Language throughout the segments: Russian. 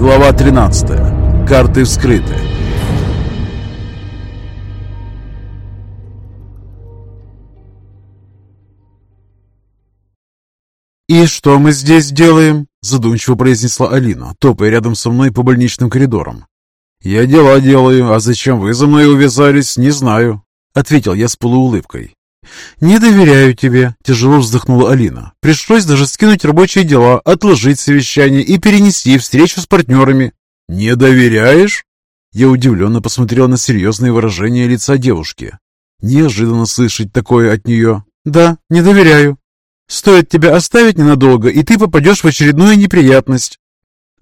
Глава 13. Карты вскрыты. «И что мы здесь делаем?» – задумчиво произнесла Алина, топая рядом со мной по больничным коридорам. «Я дела делаю, а зачем вы за мной увязались, не знаю», – ответил я с полуулыбкой. «Не доверяю тебе», – тяжело вздохнула Алина. «Пришлось даже скинуть рабочие дела, отложить совещание и перенести встречу с партнерами». «Не доверяешь?» Я удивленно посмотрел на серьезное выражение лица девушки. Неожиданно слышать такое от нее. «Да, не доверяю», Стоит тебя оставить ненадолго, и ты попадешь в очередную неприятность».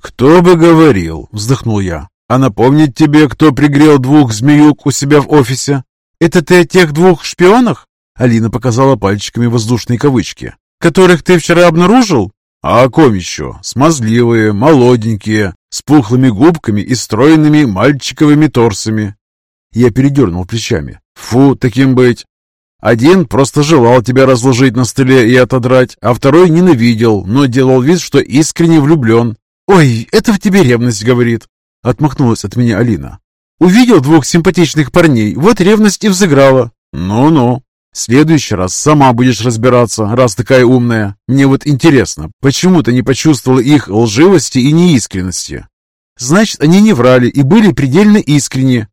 «Кто бы говорил?» — вздохнул я. «А напомнить тебе, кто пригрел двух змеюк у себя в офисе?» «Это ты о тех двух шпионах?» Алина показала пальчиками воздушные кавычки. «Которых ты вчера обнаружил?» «А о ком еще? Смазливые, молоденькие, с пухлыми губками и стройными мальчиковыми торсами». Я передернул плечами. «Фу, таким быть! Один просто желал тебя разложить на столе и отодрать, а второй ненавидел, но делал вид, что искренне влюблен. «Ой, это в тебе ревность говорит», — отмахнулась от меня Алина. «Увидел двух симпатичных парней, вот ревность и взыграла». «Ну-ну, следующий раз сама будешь разбираться, раз такая умная. Мне вот интересно, почему ты не почувствовала их лживости и неискренности?» «Значит, они не врали и были предельно искренни».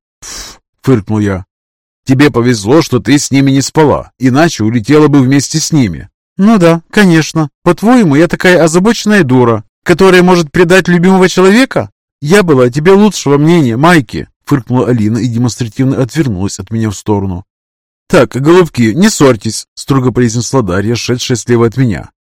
Фыркнул я. Тебе повезло, что ты с ними не спала, иначе улетела бы вместе с ними». «Ну да, конечно. По-твоему, я такая озабоченная дура, которая может предать любимого человека? Я была тебе лучшего мнения, Майки!» Фыркнула Алина и демонстративно отвернулась от меня в сторону. «Так, голубки, не ссорьтесь», — строго произнесла Дарья, шедшая слева от меня.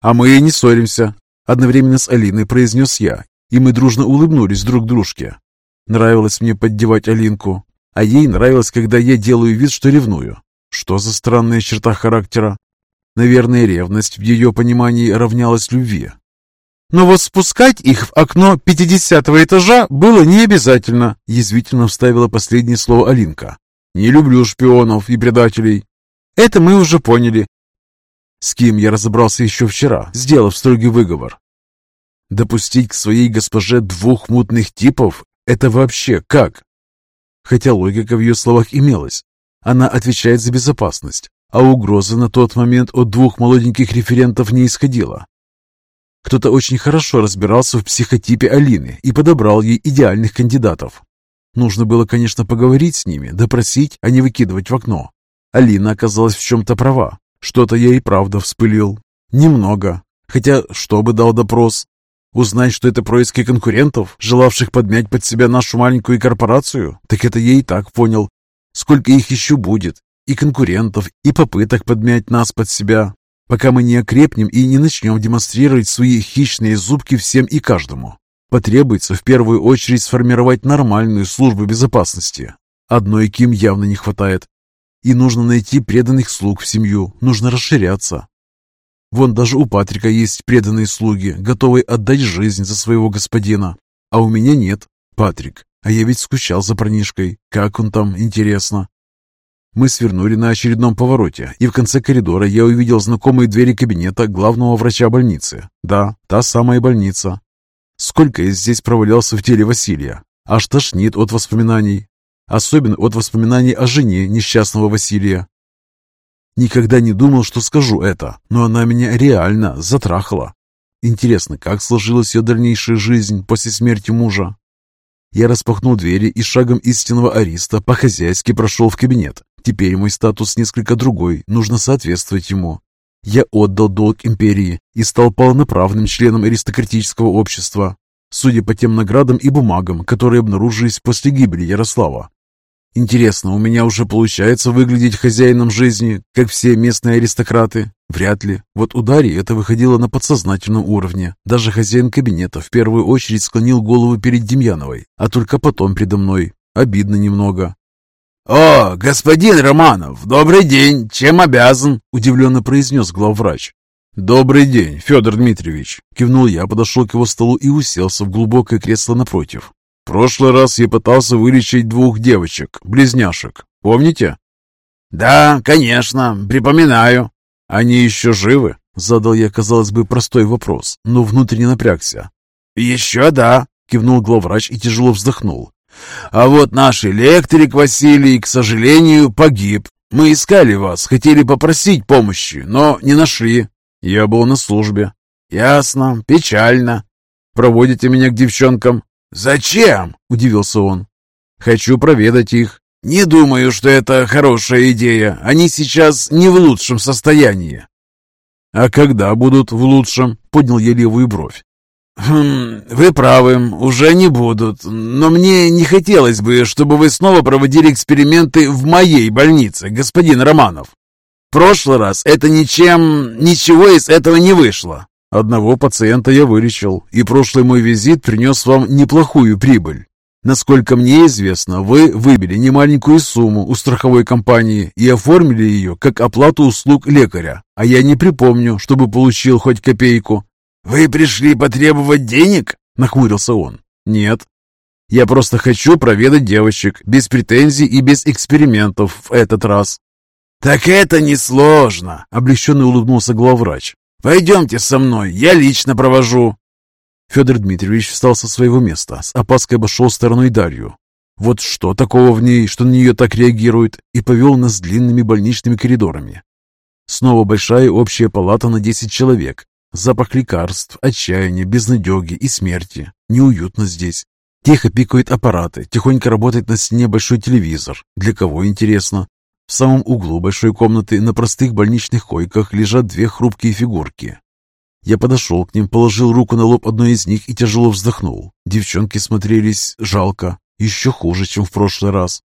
«А мы и не ссоримся», — одновременно с Алиной произнес я, и мы дружно улыбнулись друг дружке. Нравилось мне поддевать Алинку, а ей нравилось, когда я делаю вид, что ревную. Что за странная черта характера? Наверное, ревность в ее понимании равнялась любви. Но вот спускать их в окно пятидесятого этажа было не обязательно, язвительно вставила последнее слово Алинка. Не люблю шпионов и предателей. Это мы уже поняли. С кем я разобрался еще вчера, сделав строгий выговор. Допустить к своей госпоже двух мутных типов – это вообще как? Хотя логика в ее словах имелась. Она отвечает за безопасность, а угроза на тот момент от двух молоденьких референтов не исходила. Кто-то очень хорошо разбирался в психотипе Алины и подобрал ей идеальных кандидатов. Нужно было, конечно, поговорить с ними, допросить, а не выкидывать в окно. Алина оказалась в чем-то права. Что-то я и правда вспылил. Немного. Хотя, что бы дал допрос? Узнать, что это происки конкурентов, желавших подмять под себя нашу маленькую корпорацию? Так это я и так понял. Сколько их еще будет? И конкурентов, и попыток подмять нас под себя, пока мы не окрепнем и не начнем демонстрировать свои хищные зубки всем и каждому. Потребуется в первую очередь сформировать нормальную службу безопасности. Одной Ким явно не хватает. И нужно найти преданных слуг в семью, нужно расширяться. Вон даже у Патрика есть преданные слуги, готовые отдать жизнь за своего господина. А у меня нет. Патрик, а я ведь скучал за парнишкой. Как он там, интересно. Мы свернули на очередном повороте, и в конце коридора я увидел знакомые двери кабинета главного врача больницы. Да, та самая больница. Сколько я здесь провалялся в теле Василия. Аж тошнит от воспоминаний. Особенно от воспоминаний о жене несчастного Василия. Никогда не думал, что скажу это, но она меня реально затрахала. Интересно, как сложилась ее дальнейшая жизнь после смерти мужа? Я распахнул двери и шагом истинного ариста по-хозяйски прошел в кабинет. Теперь мой статус несколько другой, нужно соответствовать ему. Я отдал долг империи и стал полноправным членом аристократического общества, судя по тем наградам и бумагам, которые обнаружились после гибели Ярослава. Интересно, у меня уже получается выглядеть хозяином жизни, как все местные аристократы? Вряд ли. Вот у Дарьи это выходило на подсознательном уровне. Даже хозяин кабинета в первую очередь склонил голову перед Демьяновой, а только потом предо мной. Обидно немного. «О, господин Романов, добрый день! Чем обязан?» – удивленно произнес главврач. «Добрый день, Федор Дмитриевич!» Кивнул я, подошел к его столу и уселся в глубокое кресло напротив прошлый раз я пытался вылечить двух девочек, близняшек. Помните?» «Да, конечно, припоминаю». «Они еще живы?» Задал я, казалось бы, простой вопрос, но внутренне напрягся. «Еще да», — кивнул главврач и тяжело вздохнул. «А вот наш электрик Василий, к сожалению, погиб. Мы искали вас, хотели попросить помощи, но не нашли. Я был на службе». «Ясно, печально. Проводите меня к девчонкам?» «Зачем?» – удивился он. «Хочу проведать их. Не думаю, что это хорошая идея. Они сейчас не в лучшем состоянии». «А когда будут в лучшем?» – поднял я левую бровь. «Хм, вы правы, уже не будут. Но мне не хотелось бы, чтобы вы снова проводили эксперименты в моей больнице, господин Романов. В прошлый раз это ничем, ничего из этого не вышло. Одного пациента я вылечил, и прошлый мой визит принес вам неплохую прибыль. Насколько мне известно, вы выбили немаленькую сумму у страховой компании и оформили ее как оплату услуг лекаря, а я не припомню, чтобы получил хоть копейку. «Вы пришли потребовать денег?» – нахмурился он. «Нет. Я просто хочу проведать девочек, без претензий и без экспериментов в этот раз». «Так это несложно», – облегченно улыбнулся главврач. «Пойдемте со мной, я лично провожу». Федор Дмитриевич встал со своего места, с опаской обошел стороной Дарью. Вот что такого в ней, что на нее так реагирует, и повел нас длинными больничными коридорами. Снова большая общая палата на 10 человек, Запах лекарств, отчаяния, безнадеги и смерти. Неуютно здесь. Тихо пикают аппараты, тихонько работает на стене большой телевизор. Для кого интересно? В самом углу большой комнаты на простых больничных койках лежат две хрупкие фигурки. Я подошел к ним, положил руку на лоб одной из них и тяжело вздохнул. Девчонки смотрелись жалко, еще хуже, чем в прошлый раз.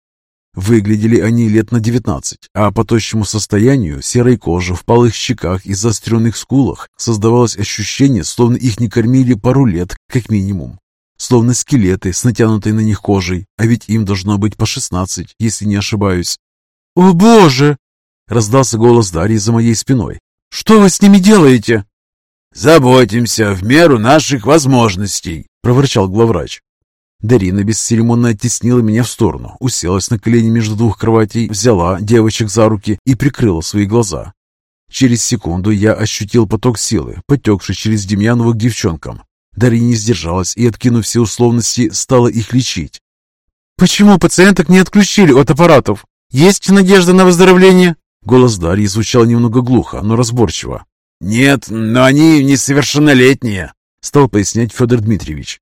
Выглядели они лет на девятнадцать, а по тощему состоянию, серой кожи, впалых щеках и заостренных скулах создавалось ощущение, словно их не кормили пару лет, как минимум. Словно скелеты с натянутой на них кожей, а ведь им должно быть по шестнадцать, если не ошибаюсь. «О боже!» — раздался голос Дарьи за моей спиной. «Что вы с ними делаете?» «Заботимся в меру наших возможностей», — проворчал главврач. Дарина бесцеремонно оттеснила меня в сторону, уселась на колени между двух кроватей, взяла девочек за руки и прикрыла свои глаза. Через секунду я ощутил поток силы, потекший через Демьянова к девчонкам. Дарья не сдержалась и, откинув все условности, стала их лечить. «Почему пациенток не отключили от аппаратов? Есть надежда на выздоровление?» Голос Дарьи звучал немного глухо, но разборчиво. «Нет, но они несовершеннолетние», — стал пояснять Федор Дмитриевич.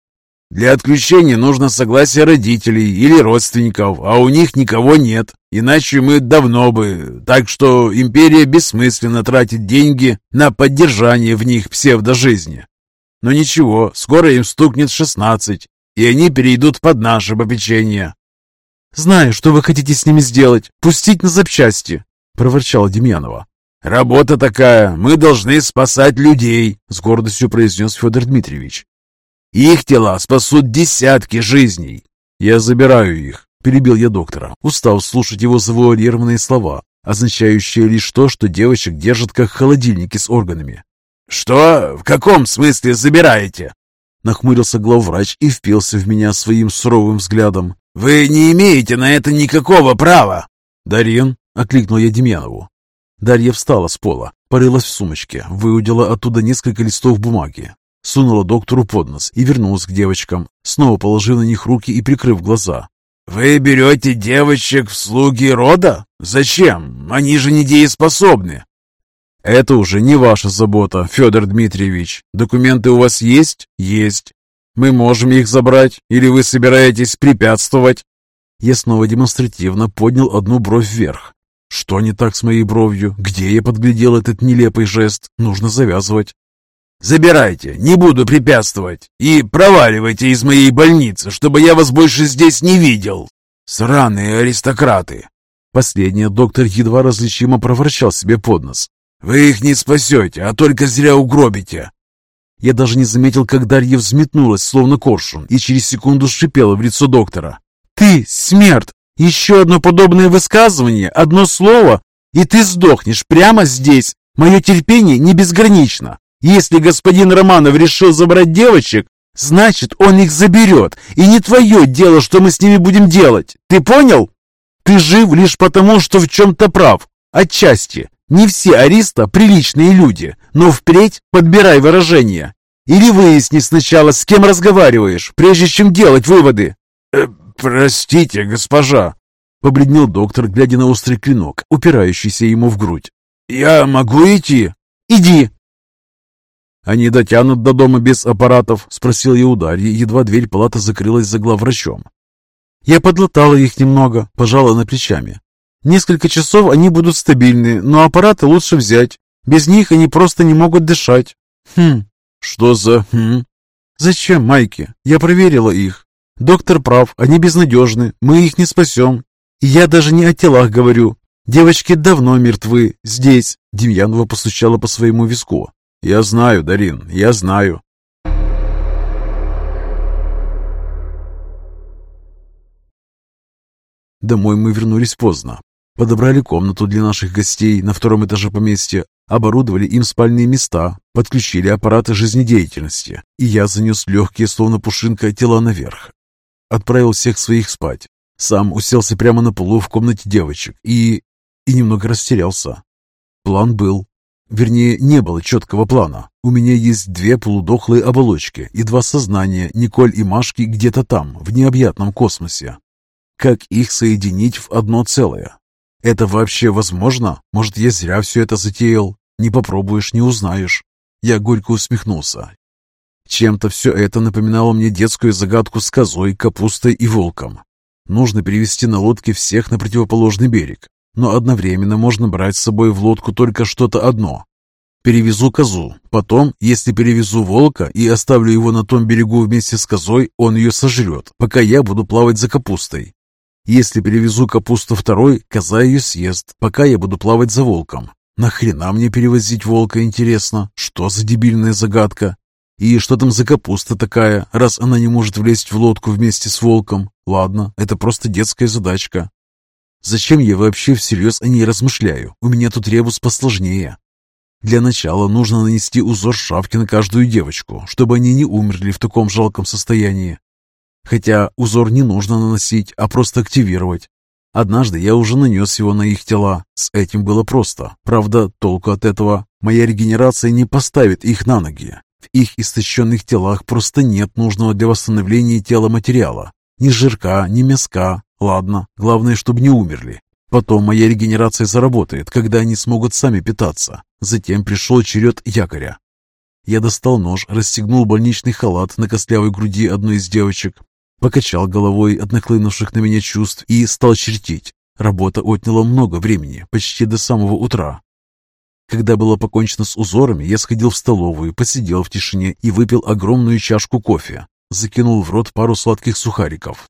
Для отключения нужно согласие родителей или родственников, а у них никого нет, иначе мы давно бы. Так что империя бессмысленно тратит деньги на поддержание в них псевдожизни. Но ничего, скоро им стукнет 16, и они перейдут под наше попечение. «Знаю, что вы хотите с ними сделать. Пустить на запчасти», — проворчала Демьянова. «Работа такая. Мы должны спасать людей», — с гордостью произнес Федор Дмитриевич. Их тела спасут десятки жизней. Я забираю их, перебил я доктора, устав слушать его завуалированные слова, означающие лишь то, что девочек держат как холодильники с органами. «Что? В каком смысле забираете?» Нахмурился главврач и впился в меня своим суровым взглядом. «Вы не имеете на это никакого права!» «Дарин!» — окликнул я Демьянову. Дарья встала с пола, порылась в сумочке, выудила оттуда несколько листов бумаги, сунула доктору под нос и вернулась к девочкам, снова положив на них руки и прикрыв глаза. «Вы берете девочек в слуги рода? Зачем? Они же недееспособны!» «Это уже не ваша забота, Федор Дмитриевич. Документы у вас есть? Есть. Мы можем их забрать, или вы собираетесь препятствовать?» Я снова демонстративно поднял одну бровь вверх. Что не так с моей бровью? Где я подглядел этот нелепый жест? Нужно завязывать. Забирайте, не буду препятствовать. И проваливайте из моей больницы, чтобы я вас больше здесь не видел. Сраные аристократы. Последний доктор едва различимо проворчал себе под нос. Вы их не спасете, а только зря угробите. Я даже не заметил, как Дарья взметнулась, словно коршун, и через секунду шипела в лицо доктора. «Ты, смерть! Еще одно подобное высказывание, одно слово, и ты сдохнешь прямо здесь! Мое терпение не безгранично. Если господин Романов решил забрать девочек, значит, он их заберет. И не твое дело, что мы с ними будем делать. Ты понял? Ты жив лишь потому, что в чем-то прав. Отчасти. Не все ариста приличные люди, но впредь подбирай выражения. Или выясни сначала, с кем разговариваешь, прежде чем делать выводы. Э, простите, госпожа, побледнел доктор, глядя на острый клинок, упирающийся ему в грудь. Я могу идти? Иди. Они дотянут до дома без аппаратов? Спросил я у едва дверь палаты закрылась за главврачом. Я подлатала их немного, пожала на плечами. Несколько часов они будут стабильны, но аппараты лучше взять. Без них они просто не могут дышать. Хм, что за хм? Зачем, Майки? Я проверила их. Доктор прав, они безнадежны, мы их не спасем. И я даже не о телах говорю. Девочки давно мертвы, здесь. Демьянова постучала по своему виску. Я знаю, Дарин, я знаю. Домой мы вернулись поздно. Подобрали комнату для наших гостей на втором этаже поместья, оборудовали им спальные места, подключили аппараты жизнедеятельности, и я занес легкие, словно пушинка, тела наверх. Отправил всех своих спать. Сам уселся прямо на полу в комнате девочек и... и немного растерялся. План был. Вернее, не было четкого плана. У меня есть две полудохлые оболочки и два сознания Николь и Машки где-то там, в необъятном космосе. Как их соединить в одно целое? Это вообще возможно? Может, я зря все это затеял? Не попробуешь, не узнаешь. Я горько усмехнулся. Чем-то все это напоминало мне детскую загадку с козой, капустой и волком. Нужно перевести на лодке всех на противоположный берег, но одновременно можно брать с собой в лодку только что-то одно. Перевезу козу. Потом, если перевезу волка и оставлю его на том берегу вместе с козой, он ее сожрет, пока я буду плавать за капустой. Если перевезу капусту второй, коза ее съест, пока я буду плавать за волком. Нахрена мне перевозить волка, интересно? Что за дебильная загадка? И что там за капуста такая, раз она не может влезть в лодку вместе с волком? Ладно, это просто детская задачка. Зачем я вообще всерьез о ней размышляю? У меня тут ребус посложнее. Для начала нужно нанести узор шапки на каждую девочку, чтобы они не умерли в таком жалком состоянии. Хотя узор не нужно наносить, а просто активировать. Однажды я уже нанес его на их тела. С этим было просто. Правда, толку от этого. Моя регенерация не поставит их на ноги. В их истощенных телах просто нет нужного для восстановления тела материала. Ни жирка, ни мяска. Ладно, главное, чтобы не умерли. Потом моя регенерация заработает, когда они смогут сами питаться. Затем пришел черед якоря. Я достал нож, расстегнул больничный халат на костлявой груди одной из девочек, Покачал головой от наклынувших на меня чувств и стал чертить. Работа отняла много времени, почти до самого утра. Когда было покончено с узорами, я сходил в столовую, посидел в тишине и выпил огромную чашку кофе. Закинул в рот пару сладких сухариков.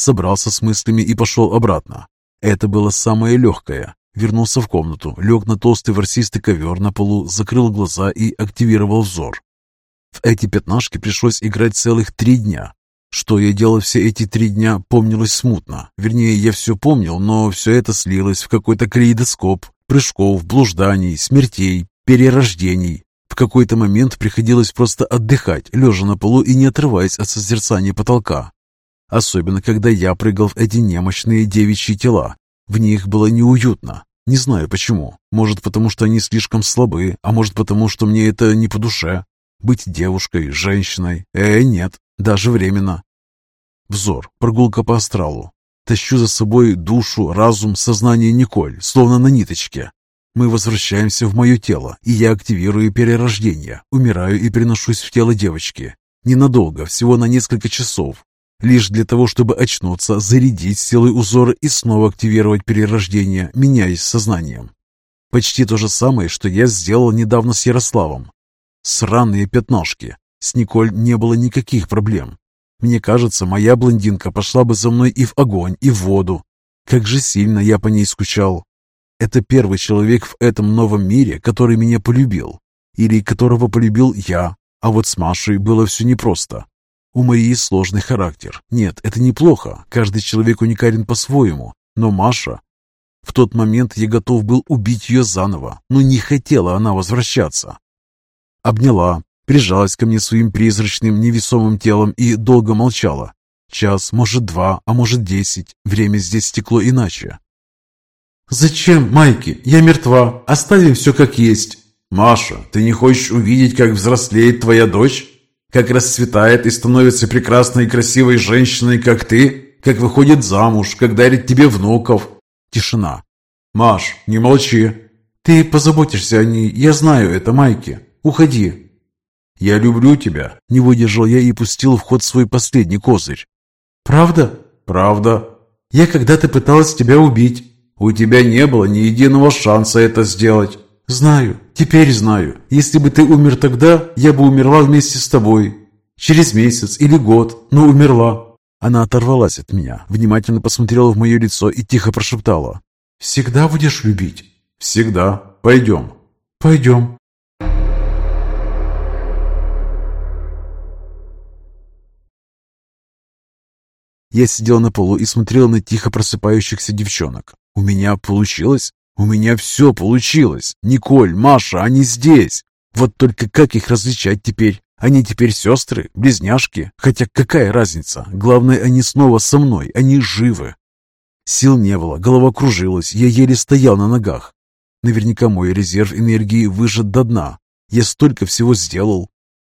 Собрался с мыслями и пошел обратно. Это было самое легкое. Вернулся в комнату, лег на толстый ворсистый ковер на полу, закрыл глаза и активировал взор. В эти пятнашки пришлось играть целых три дня. Что я делал все эти три дня, помнилось смутно. Вернее, я все помнил, но все это слилось в какой-то калейдоскоп прыжков, блужданий, смертей, перерождений. В какой-то момент приходилось просто отдыхать, лежа на полу и не отрываясь от созерцания потолка. Особенно, когда я прыгал в эти немощные девичьи тела. В них было неуютно. Не знаю почему. Может, потому что они слишком слабы, а может, потому что мне это не по душе. Быть девушкой, женщиной? Э, нет. Даже временно. Взор, прогулка по астралу. Тащу за собой душу, разум, сознание Николь, словно на ниточке. Мы возвращаемся в мое тело, и я активирую перерождение, умираю и переношусь в тело девочки. Ненадолго, всего на несколько часов. Лишь для того, чтобы очнуться, зарядить силой узора и снова активировать перерождение, меняясь сознанием. Почти то же самое, что я сделал недавно с Ярославом. Сраные пятнашки. С Николь не было никаких проблем. Мне кажется, моя блондинка пошла бы за мной и в огонь, и в воду. Как же сильно я по ней скучал. Это первый человек в этом новом мире, который меня полюбил. Или которого полюбил я. А вот с Машей было все непросто. У Марии сложный характер. Нет, это неплохо. Каждый человек уникален по-своему. Но Маша... В тот момент я готов был убить ее заново, но не хотела она возвращаться. Обняла, прижалась ко мне своим призрачным невесомым телом и долго молчала. Час, может два, а может десять. Время здесь стекло иначе. «Зачем, Майки? Я мертва. Оставим все как есть». «Маша, ты не хочешь увидеть, как взрослеет твоя дочь?» Как расцветает и становится прекрасной и красивой женщиной, как ты, как выходит замуж, как дарит тебе внуков. Тишина. Маш, не молчи. Ты позаботишься о ней, я знаю это, Майки. Уходи. Я люблю тебя. Не выдержал я и пустил в ход свой последний козырь. Правда? Правда. Я когда-то пыталась тебя убить. У тебя не было ни единого шанса это сделать. Знаю, теперь знаю. Если бы ты умер тогда, я бы умерла вместе с тобой. Через месяц или год, но умерла. Она оторвалась от меня, внимательно посмотрела в мое лицо и тихо прошептала. «Всегда будешь любить?» «Всегда. Пойдем». «Пойдем». Я сидел на полу и смотрел на тихо просыпающихся девчонок. У меня получилось? У меня все получилось. Николь, Маша, они здесь. Вот только как их различать теперь? Они теперь сестры, близняшки. Хотя какая разница? Главное, они снова со мной, они живы. Сил не было, голова кружилась, я еле стоял на ногах. Наверняка мой резерв энергии выжат до дна. Я столько всего сделал.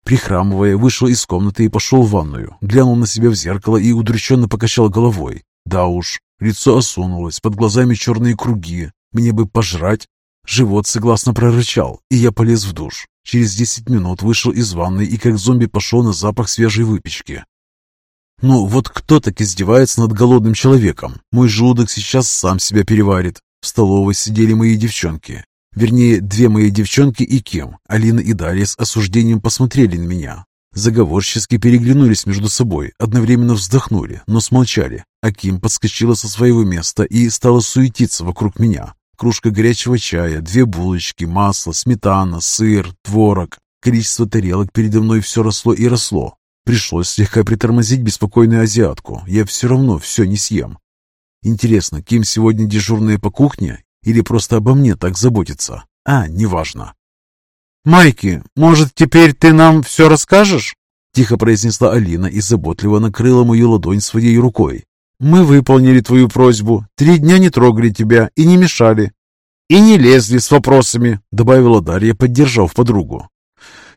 Прихрамывая, вышел из комнаты и пошел в ванную. Глянул на себя в зеркало и удрученно покачал головой. Да уж, лицо осунулось, под глазами черные круги. Мне бы пожрать. Живот согласно прорычал, и я полез в душ. Через десять минут вышел из ванной и как зомби пошел на запах свежей выпечки. Ну, вот кто так издевается над голодным человеком? Мой желудок сейчас сам себя переварит. В столовой сидели мои девчонки. Вернее, две мои девчонки и Ким, Алина и Дарья с осуждением посмотрели на меня. Заговорчески переглянулись между собой, одновременно вздохнули, но смолчали. А Ким подскочила со своего места и стала суетиться вокруг меня. Кружка горячего чая, две булочки, масло, сметана, сыр, творог. Количество тарелок передо мной все росло и росло. Пришлось слегка притормозить беспокойную азиатку. Я все равно все не съем. Интересно, Ким сегодня дежурная по кухне или просто обо мне так заботится? А, неважно. «Майки, может, теперь ты нам все расскажешь?» Тихо произнесла Алина и заботливо накрыла мою ладонь своей рукой. «Мы выполнили твою просьбу. Три дня не трогали тебя и не мешали. И не лезли с вопросами», добавила Дарья, поддержав подругу.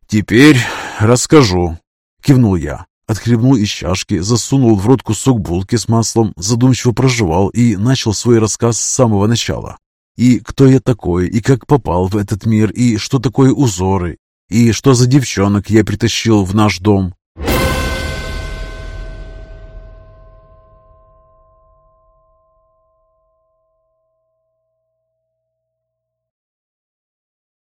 «Теперь расскажу», кивнул я. Отхлебнул из чашки, засунул в рот кусок булки с маслом, задумчиво прожевал и начал свой рассказ с самого начала. И кто я такой, и как попал в этот мир, и что такое узоры, и что за девчонок я притащил в наш дом.